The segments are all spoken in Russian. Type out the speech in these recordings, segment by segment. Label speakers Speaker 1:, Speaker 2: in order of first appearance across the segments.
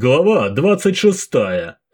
Speaker 1: Глава 26.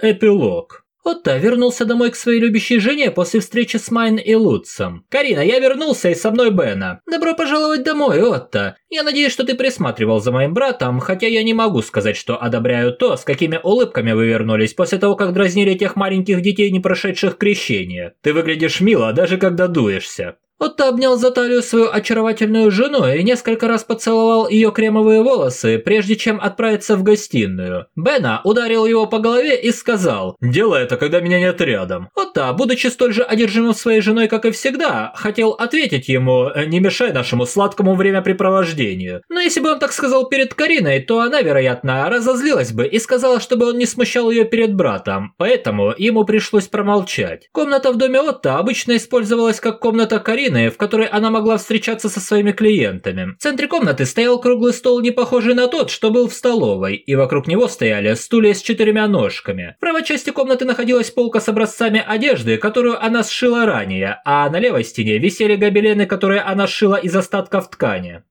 Speaker 1: Эпилог.
Speaker 2: Отто вернулся домой к своей любящей жене после встречи с Майн и Лутцем. «Карина, я вернулся и со мной Бена. Добро пожаловать домой, Отто. Я надеюсь, что ты присматривал за моим братом, хотя я не могу сказать, что одобряю то, с какими улыбками вы вернулись после того, как дразнили тех маленьких детей, не прошедших крещение. Ты выглядишь мило, даже когда дуешься». Отто обнял за талию свою очаровательную жену и несколько раз поцеловал ее кремовые волосы, прежде чем отправиться в гостиную. Бена ударил его по голове и сказал
Speaker 1: «Делай это, когда меня нет рядом».
Speaker 2: Отто, будучи столь же одержимым своей женой, как и всегда, хотел ответить ему «Не мешай нашему сладкому времяпрепровождению». Но если бы он так сказал перед Кариной, то она, вероятно, разозлилась бы и сказала, чтобы он не смущал ее перед братом, поэтому ему пришлось промолчать. Комната в доме Отто обычно использовалась как комната Карины, гостиной, в которой она могла встречаться со своими клиентами. В центре комнаты стоял круглый стол, не похожий на тот, что был в столовой, и вокруг него стояли стулья с четырьмя ножками. В правой части комнаты находилась полка с образцами одежды, которую она сшила ранее, а на левой стене висели гобелены, которые она сшила из остатков ткани.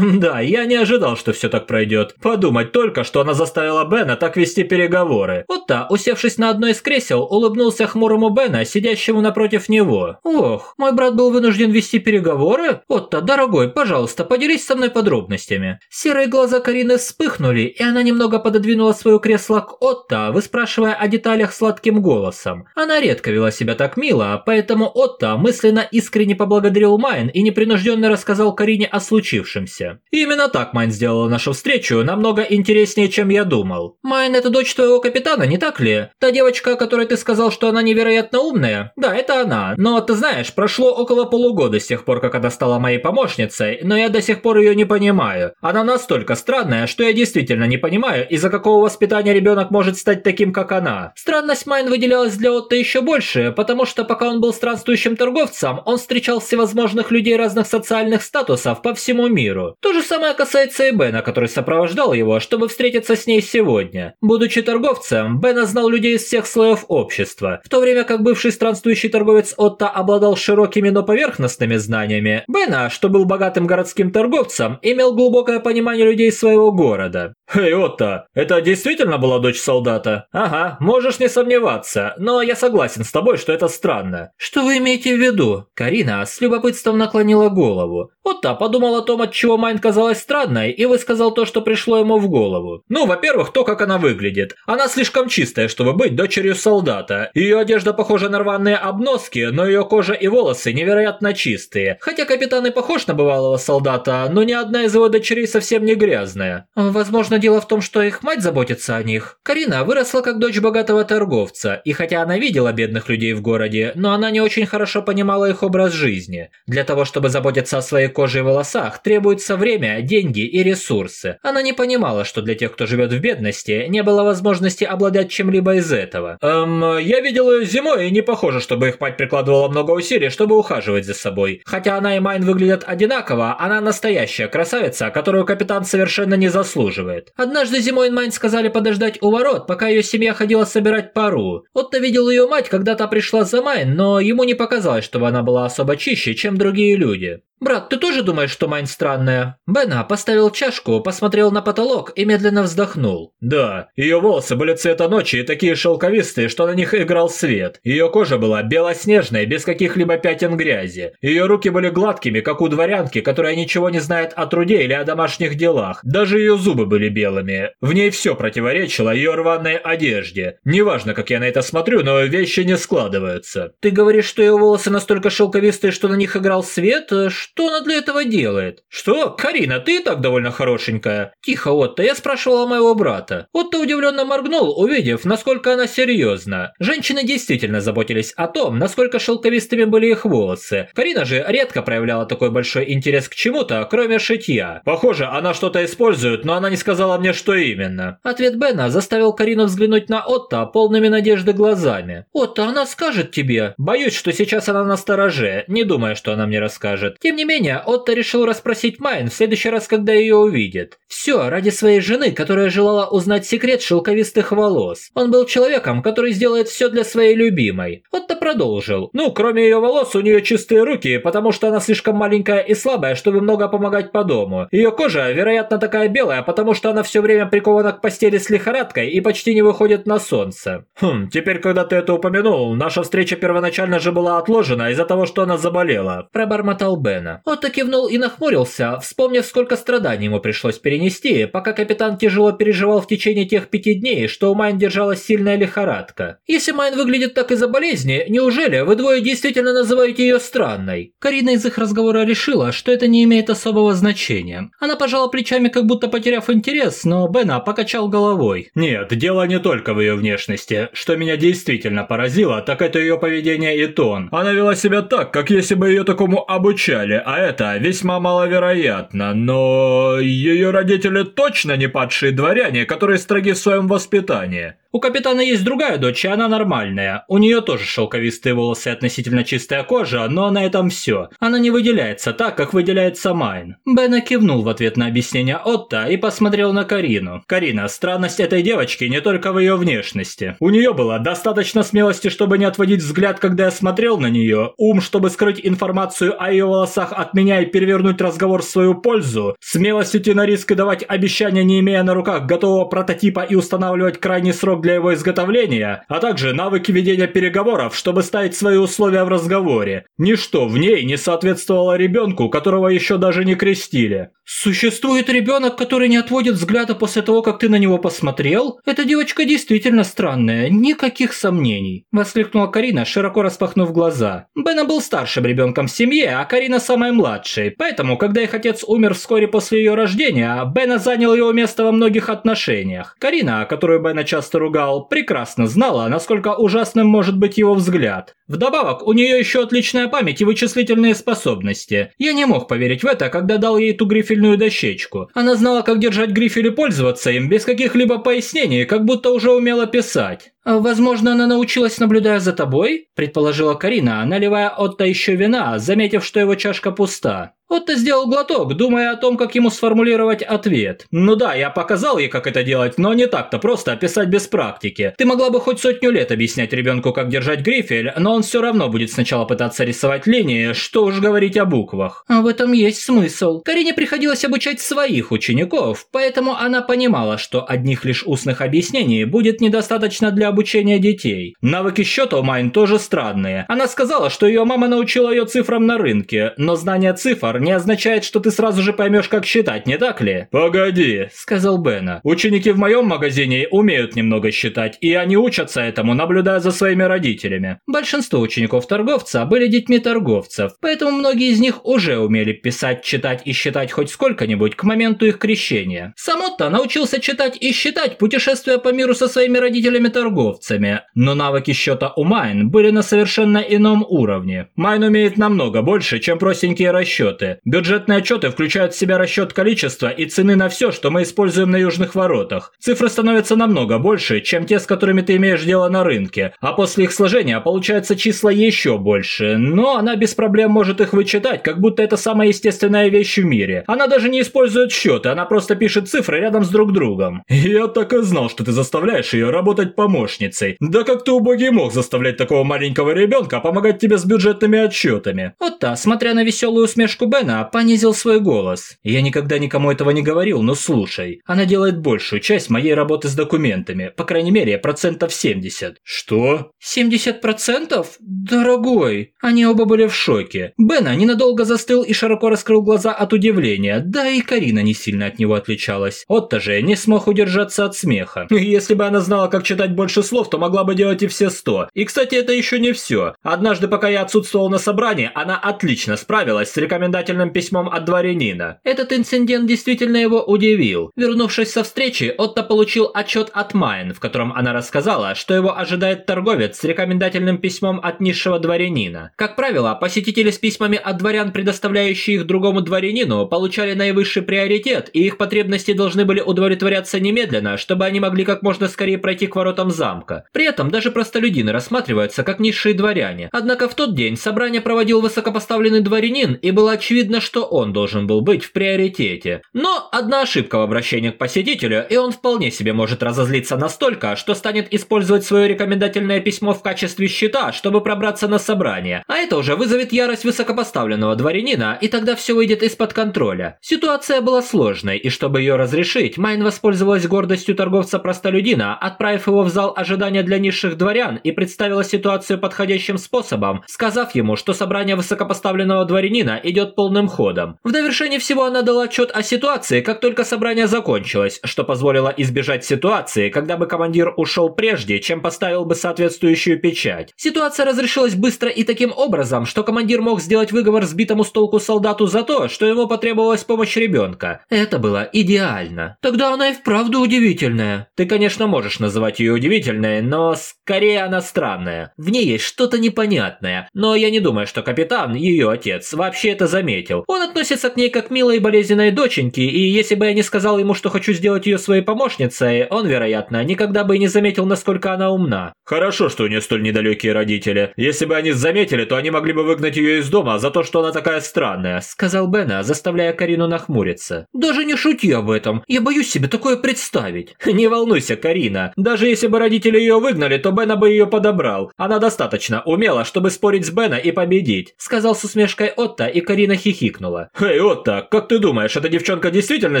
Speaker 2: Да, я не ожидал, что все так пройдет. Подумать только, что она заставила Бенно так вести переговоры. Отто, усевшись на одно из кресел, улыбнулся хмурому Бенно, сидящему напротив него. Ох, мой брат был вынужден вести переговоры? Отто, дорогой, пожалуйста, поделись со мной подробностями. Серые глаза Карины вспыхнули, и она немного пододвинула свое кресло к Отто, выспрашивая о деталях сладким голосом. Она редко вела себя так мило, поэтому Отто мысленно искренне поблагодарил Майн и непринужденно рассказал Карине о случившемся. Именно так Майн сделала нашу встречу намного интереснее, чем я думал. Майн это дочь твоего капитана, не так ли? Та девочка, о которой ты сказал, что она невероятно умная? Да, это она. Но ты знаешь, прошло около полугода с тех пор, как она стала моей помощницей, но я до сих пор ее не понимаю. Она настолько странная, что я действительно не понимаю, из-за какого воспитания ребенок может стать таким, как она. Странность Майн выделялась для Отто еще больше, потому что пока он был странствующим торговцем, он встречал всевозможных людей разных социальных статусов по всему миру. То же самое касается и Бена, который сопровождал его, чтобы встретиться с ней сегодня. Будучи торговцем, Бена знал людей из всех слоев общества, в то время как бывший странствующий торговец Отто обладал широкими, но поверхностными базовыми знаниями. Бена, что был богатым городским торговцем, имел глубокое понимание людей своего города.
Speaker 1: «Эй, Отто, это действительно была дочь солдата?»
Speaker 2: «Ага, можешь не сомневаться, но я согласен с тобой, что это странно». «Что вы имеете в виду?» Карина с любопытством наклонила голову. Отто подумал о том, от чего Майн казалась странной, и высказал то, что пришло ему в голову.
Speaker 1: «Ну, во-первых, то, как она выглядит. Она слишком чистая, чтобы быть дочерью солдата. Ее одежда похожа на рваные обноски, но ее кожа и волосы невероятно чистые. Хотя капитан и похож на бывалого солдата, но ни одна из его дочерей совсем не грязная».
Speaker 2: «Возможно, дело в том, что их мать заботится о них. Карина выросла как дочь богатого торговца, и хотя она видела бедных людей в городе, но она не очень хорошо понимала их образ жизни. Для того, чтобы заботиться о своей коже и волосах, требуется время, деньги и ресурсы. Она не понимала, что для тех, кто живет в бедности, не было возможности обладать чем-либо из этого.
Speaker 1: Эм, я видел ее зимой, и не похоже, чтобы их мать прикладывала много усилий, чтобы ухаживать за собой.
Speaker 2: Хотя она и Майн выглядят одинаково, она настоящая красавица, которую капитан совершенно не заслуживает. Однажды зимой Майн сказали подождать у ворот, пока ее семья ходила собирать пару. Отто видел ее мать, когда та пришла за Майн, но ему не показалось, чтобы она была особо чище, чем другие люди. «Брат, ты тоже думаешь, что Майн странная?» Бенно поставил чашку, посмотрел на потолок и медленно вздохнул.
Speaker 1: «Да, ее волосы были цвета ночи и такие шелковистые, что на них играл свет. Ее кожа была белоснежной, без каких-либо пятен грязи. Ее руки были гладкими, как у дворянки, которая ничего не знает о труде или о домашних делах. Даже ее зубы были белыми. В ней все противоречило ее рваной одежде. Неважно, как я на это смотрю, но вещи не складываются».
Speaker 2: «Ты говоришь, что ее волосы настолько шелковистые, что на них играл свет? Что она для этого делает? Что? Карина, ты и так довольно хорошенькая. Тихо, Отто, я спрашивала моего брата. Отто удивленно моргнул, увидев, насколько она серьезна. Женщины действительно заботились о том, насколько шелковистыми были их волосы. Карина же редко проявляла такой большой интерес к чему-то, кроме шитья.
Speaker 1: Похоже, она что-то использует, но она не сказала мне, что именно.
Speaker 2: Ответ Бена заставил Карину взглянуть на Отто полными надежды глазами. Отто, она скажет тебе. Боюсь, что сейчас она на стороже, не думая, что она мне расскажет. Тем не менее, Отто решил расспросить Майн в следующий раз, когда ее увидит. Все ради своей жены, которая желала узнать секрет шелковистых волос. Он был человеком, который сделает все для своей любимой. Отто продолжил. Ну, кроме ее волос, у нее чистые руки, потому что она слишком маленькая и слабая, чтобы много помогать по дому. Ее кожа, вероятно, такая белая, потому что она все время прикована к постели с лихорадкой и почти не выходит на солнце. Хм, теперь, когда ты это упомянул, наша встреча первоначально же была отложена из-за того, что она заболела. Пробормотал Бена. Отто кивнул и нахмурился, вспомнив, сколько страданий ему пришлось перенести, пока капитан тяжело переживал в течение тех пяти дней, что у Майн держалась сильная лихорадка. Если Майн выглядит так из-за болезни, неужели вы двое действительно называете ее странной? Карина из их разговора решила, что это не имеет особого значения. Она пожала плечами, как будто потеряв интерес, но Бенно покачал головой.
Speaker 1: Нет, дело не только в ее внешности. Что меня действительно поразило, так это ее поведение и тон. Она вела себя так, как если бы ее такому обучали, а это весьма маловероятно. Но ее родители точно не падшие дворяне, которые строги в своем воспитании.
Speaker 2: У капитана есть другая дочь, и она нормальная. У нее тоже шелковистые волосы и относительно чистая кожа, но на этом все. Она не выделяется так, как выделяется Майн. Бена кивнул в ответ на объяснение Отта и посмотрел на Карину. Карина, странность этой девочки не только в ее внешности. У нее было достаточно смелости, чтобы не отводить взгляд, когда я смотрел на нее, ум, чтобы скрыть информацию о ее волосах от меня и перевернуть разговор в свою пользу, смелость идти на риск и давать обещания, не имея на руках готового прототипа и устанавливать крайний срок для его изготовления, а также навыки ведения переговоров, чтобы ставить свои условия в разговоре. Ничто в ней не соответствовало ребенку, которого еще даже не крестили. «Существует ребенок, который не отводит взгляда после того, как ты на него посмотрел? Эта девочка действительно странная, никаких сомнений», – воскликнула Карина, широко распахнув глаза. Бена был старшим ребенком в семье, а Карина самой младшей, поэтому, когда их отец умер вскоре после ее рождения, Бена занял его место во многих отношениях. Карина, которую Бена часто ругал, прекрасно знала, насколько ужасным может быть его взгляд. Вдобавок, у нее еще отличная память и вычислительные способности. Я не мог поверить в это, когда дал ей ту грифельную дощечку. Она знала, как держать грифель и пользоваться им, без каких-либо пояснений, как будто уже умела писать. «А, «Возможно, она научилась, наблюдая за тобой?» – предположила Карина, наливая Отто еще вина, заметив, что его чашка пуста. Отто сделал глоток, думая о том, как ему сформулировать ответ. «Ну да, я показал ей, как это делать, но не так-то просто описать без практики. Ты могла бы хоть сотню лет объяснять ребенку, как держать грифель, но он все равно будет сначала пытаться рисовать линии, что уж говорить о буквах». А в этом есть смысл. Карине приходилось обучать своих учеников, поэтому она понимала, что одних лишь устных объяснений будет недостаточно для обучения детей. Навыки счета у Майн тоже странные. Она сказала, что ее мама научила ее цифрам на рынке, но знание цифр не означает, что ты сразу же поймешь, как считать, не так ли?
Speaker 1: Погоди, сказал Бена. Ученики в моем магазине умеют немного считать, и они учатся этому, наблюдая за своими родителями.
Speaker 2: Большинство учеников торговца были детьми торговцев, поэтому многие из них уже умели писать, читать и считать хоть сколько-нибудь к моменту их крещения. Сам Отто научился читать и считать, путешествуя по миру со своими родителями-торговцами, но навыки счета у Майн были на совершенно ином уровне.
Speaker 1: Майн умеет намного больше, чем простенькие расчеты. Бюджетные отчеты включают в себя расчет количества и цены на все, что мы используем на южных воротах. Цифры становятся намного больше, чем те, с которыми ты имеешь дело на рынке, а после их сложения получаются числа еще больше, но она без проблем может их вычитать, как будто это самая естественная вещь в мире. Она даже не использует счеты, она просто пишет цифры рядом с друг другом. Я так и знал, что ты заставляешь ее работать помощницей. Да как ты убогий мог заставлять такого маленького ребенка помогать тебе с бюджетными отчетами?
Speaker 2: Вот та, смотря на веселую усмешку Бена, понизил свой голос. «Я никогда никому этого не говорил, но слушай. Она делает большую часть моей работы с документами. По крайней мере, процентов 70».
Speaker 1: «Что?»
Speaker 2: «70 процентов? Дорогой!» Они оба были в шоке. Бена ненадолго застыл и широко раскрыл глаза от удивления. Да и Карина не сильно от него отличалась. Отто же не смог удержаться от смеха.
Speaker 1: Если бы она знала, как читать больше слов, то могла бы делать и все сто. И, кстати, это еще не все. Однажды, пока я отсутствовал на собрании, она отлично справилась с рекомендательным требовательным письмом от дворянина.
Speaker 2: Этот инцидент действительно его удивил. Вернувшись со встречи, Отто получил отчет от Майн, в котором она рассказала, что его ожидает торговец с рекомендательным письмом от низшего дворянина. Как правило, посетители с письмами от дворян, предоставляющие их другому дворянину, получали наивысший приоритет, и их потребности должны были удовлетворяться немедленно, чтобы они могли как можно скорее пройти к воротам замка. При этом даже простолюдины рассматриваются как низшие дворяне. Однако в тот день собрание проводил высокопоставленный дворянин, и было очевидно, что он должен был быть в приоритете. Но одна ошибка в обращении к посетителю, и он вполне себе может разозлиться настолько, что станет использовать свое рекомендательное письмо в качестве щита, чтобы пробраться на собрание. А это уже вызовет ярость высокопоставленного дворянина, и тогда все выйдет из-под контроля. Ситуация была сложной, и чтобы ее разрешить, Майн воспользовалась гордостью торговца-простолюдина, отправив его в зал ожидания для низших дворян и представила ситуацию подходящим способом, сказав ему, что собрание высокопоставленного дворянина идет полным ходом. В довершение всего она дала отчет о ситуации, как только собрание закончилось, что позволило избежать ситуации, когда бы командир ушел прежде, чем поставил бы соответствующую печать. Ситуация разрешилась быстро и таким образом, что командир мог сделать выговор сбитому с толку солдату за то, что ему потребовалась помощь ребенка. Это было идеально. Тогда она и вправду удивительная. Ты, конечно, можешь называть ее удивительной, но скорее она странная. В ней есть что-то непонятное, но я не думаю, что капитан, ее отец, вообще это заметил. Он относится к ней как к милой и болезненной доченьке, и если бы я не сказал ему, что хочу сделать ее своей помощницей, он, вероятно, никогда бы и не заметил, насколько она умна.
Speaker 1: Хорошо, что у нее столь недалекие родители. Если бы они заметили, то они могли бы выгнать ее из дома за то, что она такая странная,
Speaker 2: сказал Бена, заставляя Карину нахмуриться. Даже не шути об этом. Я боюсь себе такое представить.
Speaker 1: Не волнуйся, Карина. Даже если бы родители ее выгнали, то Бена бы ее подобрал. Она достаточно умела, чтобы спорить с Бена и победить, сказал с усмешкой Отто, и Карина хихикнула. Эй, Отто, как ты думаешь, эта девчонка действительно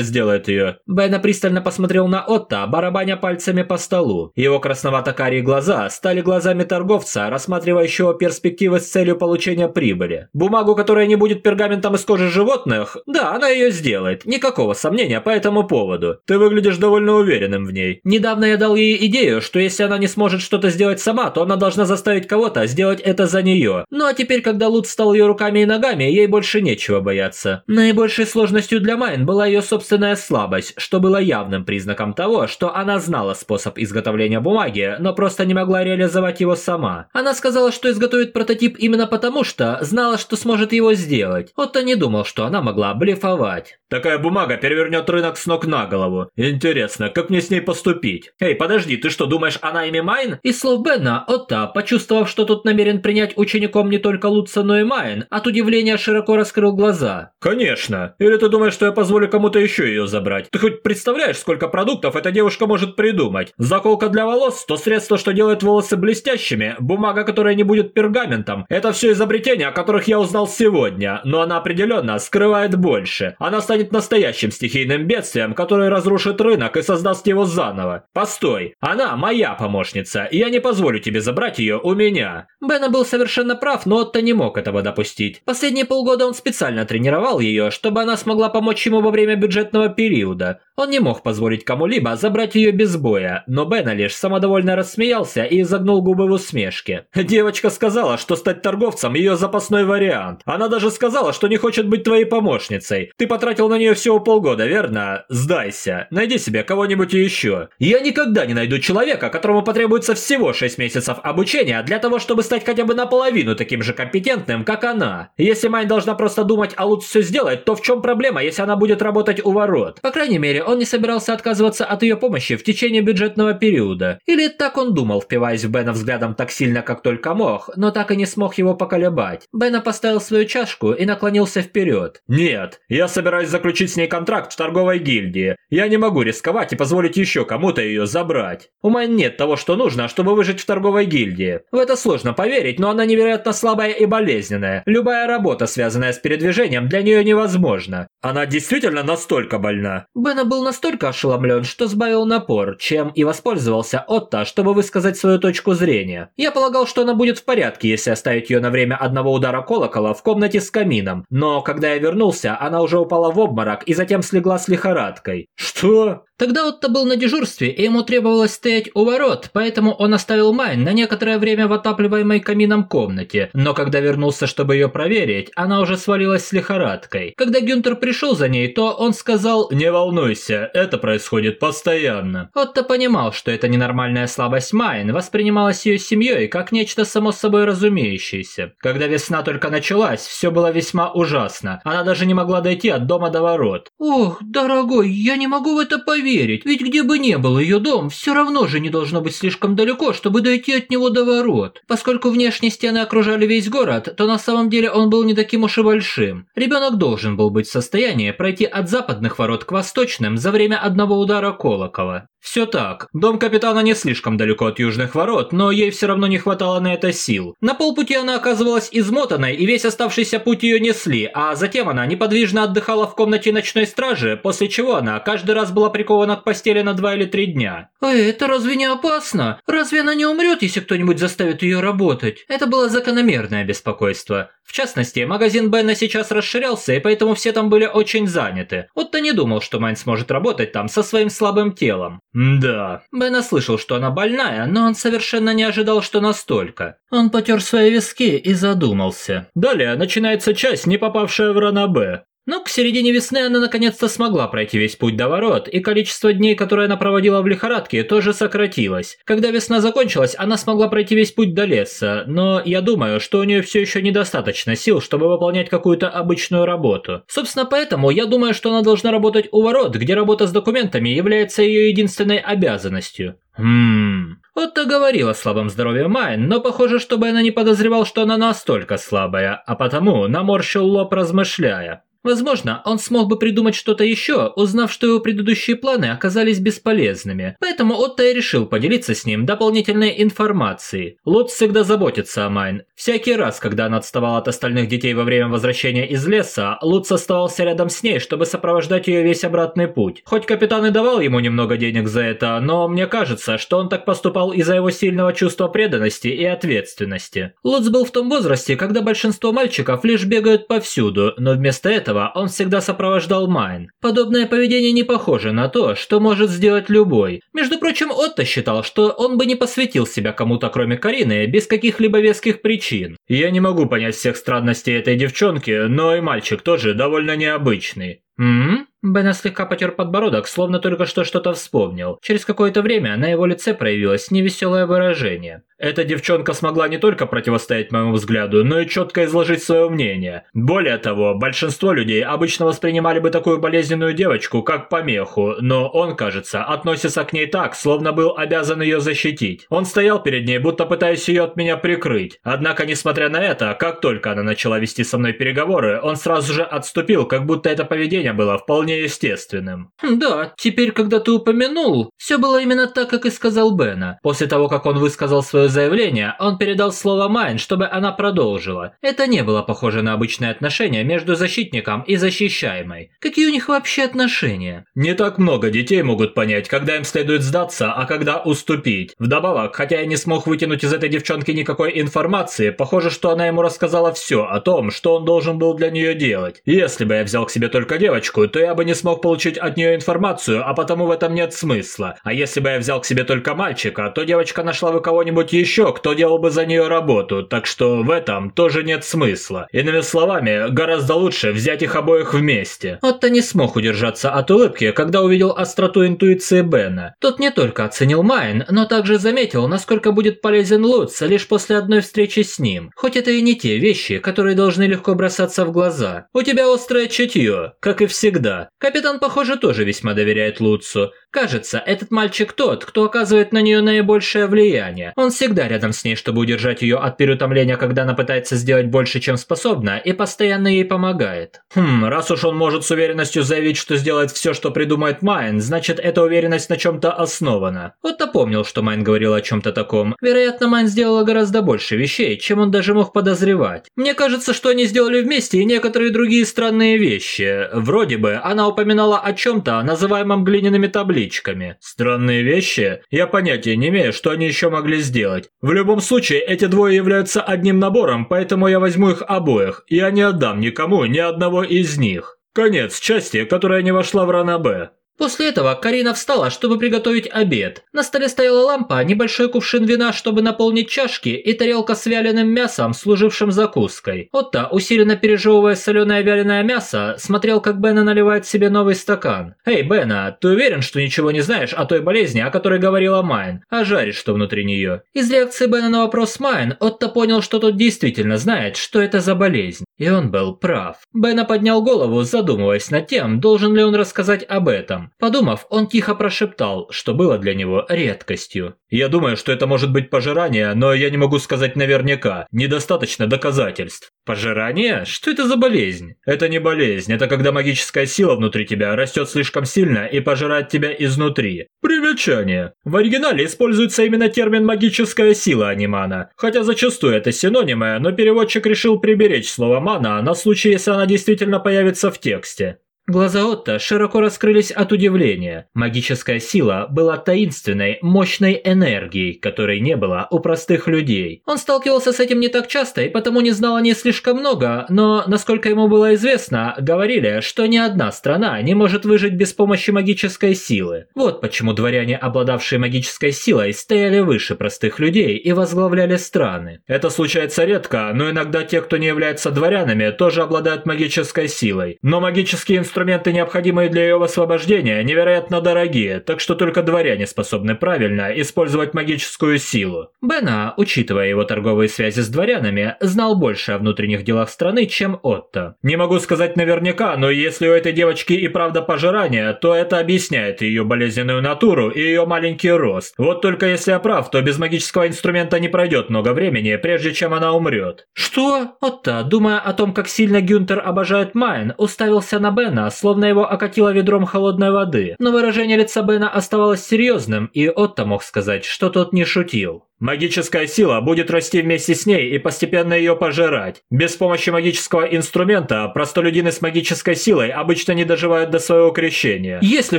Speaker 1: сделает ее?
Speaker 2: Бена пристально посмотрел на Отто, барабаня пальцами по столу. Его красновато-карие глаза стали глазами торговца, рассматривающего перспективы с целью получения прибыли. Бумагу, которая не будет пергаментом из кожи животных, да, она ее сделает. Никакого сомнения по этому поводу.
Speaker 1: Ты выглядишь довольно уверенным в ней.
Speaker 2: Недавно я дал ей идею, что если она не сможет что-то сделать сама, то она должна заставить кого-то сделать это за нее. Ну а теперь, когда Лут стал ее руками и ногами, ей больше нечего бояться. Наибольшей сложностью для Майн была ее собственная слабость, что было явным признаком того, что она знала способ изготовления бумаги, но просто не могла реализовать его сама. Она сказала, что изготовит прототип именно потому, что знала, что сможет его сделать. Отто не думал, что она могла блефовать.
Speaker 1: Такая бумага перевернет рынок с ног на голову. Интересно, как мне с ней поступить? Эй, подожди, ты что, думаешь, о найме Майн?
Speaker 2: Из слов Бенно, Отто, почувствовав, что тот намерен принять учеником не только Лутца, но и Майн, от удивления широко раскрыл глаза.
Speaker 1: Конечно. Или ты думаешь, что я позволю кому-то еще ее забрать? Ты хоть представляешь, сколько продуктов эта девушка может придумать? Заколка для волос, то средство, что делает волосы блестящими, бумага, которая не будет пергаментом. Это все изобретения, о которых я узнал сегодня, но она определенно скрывает больше. Она станет станет настоящим стихийным бедствием, которое разрушит рынок и создаст его заново. Постой, она моя помощница, и я не позволю тебе забрать ее у меня.
Speaker 2: Бенно был совершенно прав, но Отто не мог этого допустить. Последние полгода он специально тренировал ее, чтобы она смогла помочь ему во время бюджетного периода. Он не мог позволить кому-либо забрать ее без боя, но Бена лишь самодовольно рассмеялся и изогнул губы в усмешке.
Speaker 1: Девочка сказала, что стать торговцем ее запасной вариант. Она даже сказала, что не хочет быть твоей помощницей. Ты потратил на нее всего полгода, верно? Сдайся. Найди себе кого-нибудь еще. Я никогда не найду человека, которому потребуется всего 6 месяцев обучения для того, чтобы стать хотя бы наполовину таким же компетентным, как она. Если Майн должна просто думать, а лучше все сделать, то в чем проблема, если она будет работать у ворот?
Speaker 2: По крайней мере, он не собирался отказываться от ее помощи в течение бюджетного периода. Или так он думал, впиваясь в Бена взглядом так сильно, как только мог, но так и не смог его поколебать. Бена поставил свою чашку и наклонился вперед.
Speaker 1: «Нет, я собираюсь заключить с ней контракт в торговой гильдии. Я не могу рисковать и позволить еще кому-то ее забрать. У Майн нет того, что нужно, чтобы выжить в торговой гильдии. В это сложно поверить, но она невероятно слабая и болезненная. Любая работа, связанная с передвижением, для нее невозможна. Она действительно настолько больна?»
Speaker 2: Бена был настолько ошеломлен, что сбавил напор, чем и воспользовался Отто, чтобы высказать свою точку зрения. Я полагал, что она будет в порядке, если оставить ее на время одного удара колокола в комнате с камином, но когда я вернулся, она уже упала в обморок и затем слегла с лихорадкой.
Speaker 1: «Что?»
Speaker 2: Тогда Отто был на дежурстве, и ему требовалось стоять у ворот, поэтому он оставил Майн на некоторое время в отапливаемой камином комнате. Но когда вернулся, чтобы ее проверить, она уже свалилась с лихорадкой. Когда Гюнтер пришел за ней, то он сказал
Speaker 1: «Не волнуйся, это происходит постоянно».
Speaker 2: Отто понимал, что эта ненормальная слабость Майн воспринималась ее семьей как нечто само собой разумеющееся. Когда весна только началась, все было весьма ужасно. Она даже не могла дойти от дома до до ворот. «Ох, дорогой, я не могу в это поверить, ведь где бы ни был ее дом, все равно же не должно быть слишком далеко, чтобы дойти от него до ворот. Поскольку внешние стены окружали весь город, то на самом деле он был не таким уж и большим. Ребенок должен был быть в состоянии пройти от западных ворот к восточным за время одного удара колокола. Все так. Дом капитана не слишком далеко от южных ворот, но ей все равно не хватало на это сил. На полпути она оказывалась измотанной, и весь оставшийся путь ее несли, а затем она неподвижно отдыхала в комнате ночной стражи, после чего она каждый раз была прикована к постели на два или три дня. «А это разве не опасно? Разве она не умрет, если кто-нибудь заставит ее работать?» Это было закономерное беспокойство. В частности, магазин Бена сейчас расширялся, и поэтому все там были очень заняты. Отто не думал, что Майн сможет работать там со своим слабым телом. Да. Бен слышал, что она больная, но он совершенно не ожидал, что настолько. Он потер свои виски и задумался. Далее начинается часть, не попавшая в Ранабе. Но к середине весны она наконец-то смогла пройти весь путь до ворот, и количество дней, которые она проводила в лихорадке, тоже сократилось. Когда весна закончилась, она смогла пройти весь путь до леса, но я думаю, что у нее все еще недостаточно сил, чтобы выполнять какую-то обычную работу. Собственно, поэтому я думаю, что она должна работать у ворот, где работа с документами является ее единственной обязанностью. Хмм... Отто говорил о слабом здоровье Майн, но похоже, чтобы она не подозревал, что она настолько слабая, а потому наморщил лоб, размышляя. Возможно, он смог бы придумать что-то еще, узнав, что его предыдущие планы оказались бесполезными. Поэтому Отто и решил поделиться с ним дополнительной информацией. Лутц всегда заботится о Майн. Всякий раз, когда она отставала от остальных детей во время возвращения из леса, Лутц оставался рядом с ней, чтобы сопровождать ее весь обратный путь. Хоть капитан и давал ему немного денег за это, но мне кажется, что он так поступал из-за его сильного чувства преданности и ответственности. Лутц был в том возрасте, когда большинство мальчиков лишь бегают повсюду, но вместо этого этого он всегда сопровождал Майн. Подобное поведение не похоже на то, что может сделать любой. Между прочим, Отто считал, что он бы не посвятил себя кому-то кроме Карины без каких-либо веских причин. Я не могу понять всех странностей этой девчонки, но и мальчик тоже довольно необычный. М? Бена слегка потер подбородок, словно только что что-то вспомнил. Через какое-то время на его лице проявилось невеселое выражение. Эта девчонка смогла не только противостоять моему взгляду, но и четко изложить свое мнение. Более того, большинство людей обычно воспринимали бы такую болезненную девочку как помеху, но он, кажется, относится к ней так, словно был обязан ее защитить. Он стоял перед ней, будто пытаясь ее от меня прикрыть. Однако, несмотря на это, как только она начала вести со мной переговоры, он сразу же отступил, как будто это поведение было вполне естественным. Да, теперь, когда ты упомянул, все было именно так, как и сказал Бена. После того, как он высказал свое заявление, он передал слово Майн, чтобы она продолжила. Это не было похоже на обычные отношения между защитником и защищаемой. Какие у них вообще отношения? Не так много детей могут понять, когда им следует сдаться, а когда уступить. Вдобавок, хотя я не смог вытянуть из этой девчонки никакой информации, похоже, что она ему рассказала все о том, что он должен был для нее делать. Если бы я взял к себе только девочку, то я бы бы не смог получить от нее информацию, а потому в этом нет смысла. А если бы я взял к себе только мальчика, то девочка нашла бы кого-нибудь еще, кто делал бы за нее работу, так что в этом тоже нет смысла. Иными словами, гораздо лучше взять их обоих вместе. Отто не смог удержаться от улыбки, когда увидел остроту интуиции Бенно. Тот не только оценил Майн, но также заметил, насколько будет полезен Лутц лишь после одной встречи с ним. Хоть это и не те вещи, которые должны легко бросаться в глаза. У тебя острое чутье, как и всегда. Капитан, похоже, тоже весьма доверяет Лутцу. Кажется, этот мальчик тот, кто оказывает на нее наибольшее влияние. Он всегда рядом с ней, чтобы удержать ее от переутомления, когда она пытается сделать больше, чем способна, и постоянно ей помогает. Хм, раз уж он может с уверенностью заявить, что сделает все, что придумает Майн, значит, эта уверенность на чем-то основана. Отто помнил, что Майн говорил о чем-то таком. Вероятно, Майн сделала гораздо больше вещей, чем он даже мог подозревать. Мне кажется, что они сделали вместе и некоторые другие странные вещи. Вроде бы, она упоминала о чем-то, называемом глиняными табличками. Странные вещи? Я понятия не имею, что они еще могли сделать. В любом случае, эти двое являются одним набором, поэтому я возьму их обоих. Я не отдам никому ни одного из них. Конец части, которая не вошла в Ранабе. После этого Карина встала, чтобы приготовить обед. На столе стояла лампа, небольшой кувшин вина, чтобы наполнить чашки, и тарелка с вяленым мясом, служившим закуской. Отто, усиленно пережевывая соленое вяленое мясо, смотрел, как Бена наливает себе новый стакан. «Эй, Бена, ты уверен, что ничего не знаешь о той болезни, о которой говорила Майн, а жаришь, что внутри нее?» Из реакции Бена на вопрос Майн, Отто понял, что тот действительно знает, что это за болезнь. И он был прав. Бена поднял голову, задумываясь над тем, должен ли он рассказать об этом. Подумав, он тихо прошептал, что было для него редкостью.
Speaker 1: «Я думаю, что это может быть пожирание, но я не могу сказать наверняка. Недостаточно доказательств».
Speaker 2: «Пожирание? Что это за болезнь?»
Speaker 1: «Это не болезнь, это когда магическая сила внутри тебя растет слишком сильно и пожирает тебя изнутри». Примечание. В оригинале используется именно термин «магическая сила», а не «мана». Хотя зачастую это синонимы, но переводчик решил приберечь слово «мана» на случай, если она действительно появится в тексте.
Speaker 2: Глаза Отто широко раскрылись от удивления. Магическая сила была таинственной, мощной энергией, которой не было у простых людей. Он сталкивался с этим не так часто и потому не знал о ней слишком много, но, насколько ему было известно, говорили, что ни одна страна не может выжить без помощи магической силы. Вот почему дворяне, обладавшие магической силой, стояли выше простых людей и возглавляли страны.
Speaker 1: Это случается редко, но иногда те, кто не является дворянами, тоже обладают магической силой. Но магические инструменты инструменты, необходимые для ее освобождения, невероятно дорогие, так что только дворяне способны правильно использовать магическую силу.
Speaker 2: Бена, учитывая его торговые связи с дворянами, знал больше о внутренних делах страны, чем Отто.
Speaker 1: Не могу сказать наверняка, но если у этой девочки и правда пожирание, то это объясняет ее болезненную натуру и ее маленький рост. Вот только если я прав, то без магического инструмента не пройдет много времени, прежде чем она умрет.
Speaker 2: Что? Отто, думая о том, как сильно Гюнтер обожает Майн, уставился на Бена, словно его окатило ведром холодной воды, но выражение лица Бена оставалось серьезным, и Отто мог сказать, что тот не шутил.
Speaker 1: Магическая сила будет расти вместе с ней и постепенно ее пожирать. Без помощи магического инструмента простолюдины с магической силой обычно не доживают до своего крещения.
Speaker 2: «Есть ли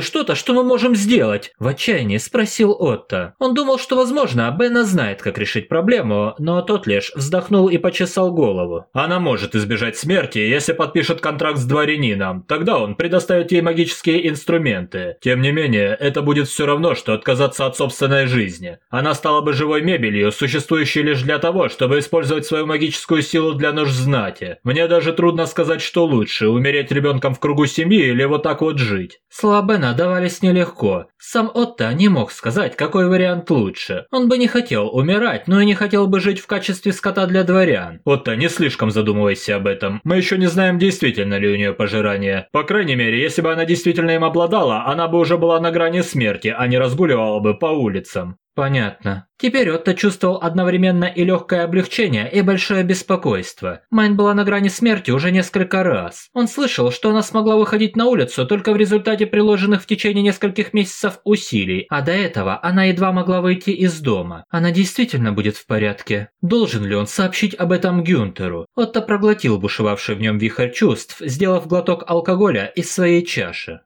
Speaker 2: что-то, что мы можем сделать?» – в отчаянии спросил Отто. Он думал, что, возможно, Бена знает, как решить проблему, но тот лишь вздохнул и почесал голову.
Speaker 1: Она может избежать смерти, если подпишет контракт с дворянином. Тогда он предоставит ей магические инструменты. Тем не менее, это будет все равно, что отказаться от собственной жизни. Она стала бы живой мебелью, существующей лишь для того, чтобы использовать свою магическую силу для нужд знати. Мне даже трудно сказать, что лучше, умереть ребенком в кругу семьи или вот так вот жить.
Speaker 2: Слова Бена давались нелегко. Сам Отто не мог сказать, какой вариант лучше. Он бы не хотел умирать, но и не хотел бы жить в качестве скота для дворян.
Speaker 1: Отто, не слишком задумывайся об этом. Мы еще не знаем, действительно ли у нее пожирание. По крайней мере, если бы она действительно им обладала, она бы уже была на грани смерти, а не разгуливала бы по улицам.
Speaker 2: Понятно. Теперь Отто чувствовал одновременно и легкое облегчение, и большое беспокойство. Майн была на грани смерти уже несколько раз. Он слышал, что она смогла выходить на улицу только в результате приложенных в течение нескольких месяцев усилий, а до этого она едва могла выйти из дома. Она действительно будет в порядке. Должен ли он сообщить об этом Гюнтеру? Отто проглотил бушевавший в нем вихрь чувств, сделав глоток алкоголя из своей чаши.